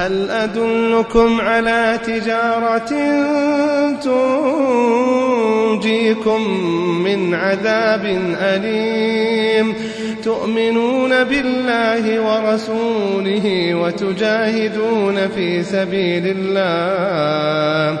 هل أدلكم على تجارة تنجيكم من عذاب أليم؟ تؤمنون بالله ورسوله وتجاهدون في سبيل الله.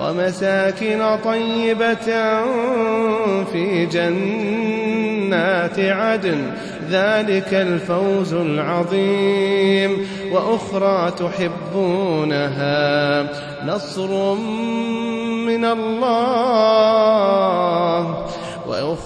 ومساكن طيبة في جنات عدن. ذلك الفوز العظيم. وأخرى تحبونها. نصر من الله.